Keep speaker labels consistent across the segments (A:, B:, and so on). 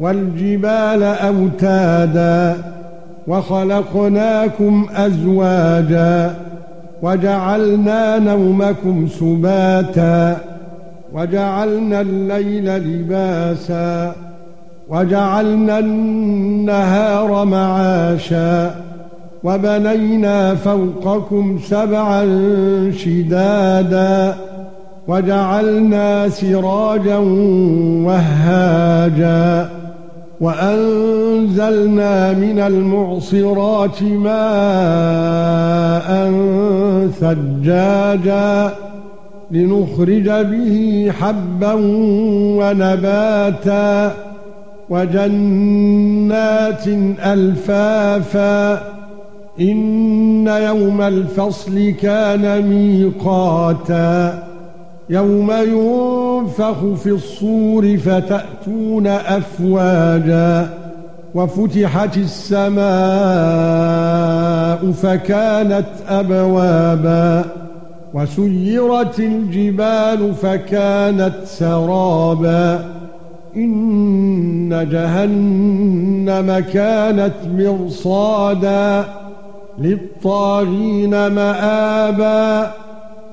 A: والجبال أوتادا وخلقناكم أزواجا وجعلنا نومكم سباتا وجعلنا الليل لباسا وجعلنا النهار معاشا وبنينا فوقكم سبعا شدادا وجعلنا سراجا وهاجا وأنزلنا من المعصرات ماء ثجاجا لنخرج به حبا ونباتا وجنات ألفافا إن يوم الفصل كان ميقاتا يَوْمَ يُنفَخُ فِي الصُّورِ فَتَأْتُونَ أَفْوَاجًا وَفُتِحَتِ السَّمَاءُ فَكَانَتْ أَبْوَابًا وَسُيِّرَتِ الْجِبَالُ فَكَانَتْ سَرَابًا إِنَّ جَهَنَّمَ كَانَتْ مِرْصَادًا لِلطَّاغِينَ مَآبًا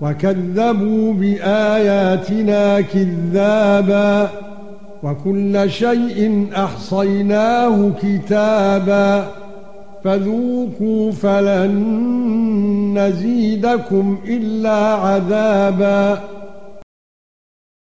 A: وكذبوا بآياتنا كذابا وكل شيء أحصيناه كتابا فذوقوا فلن نزيدكم إلا عذابا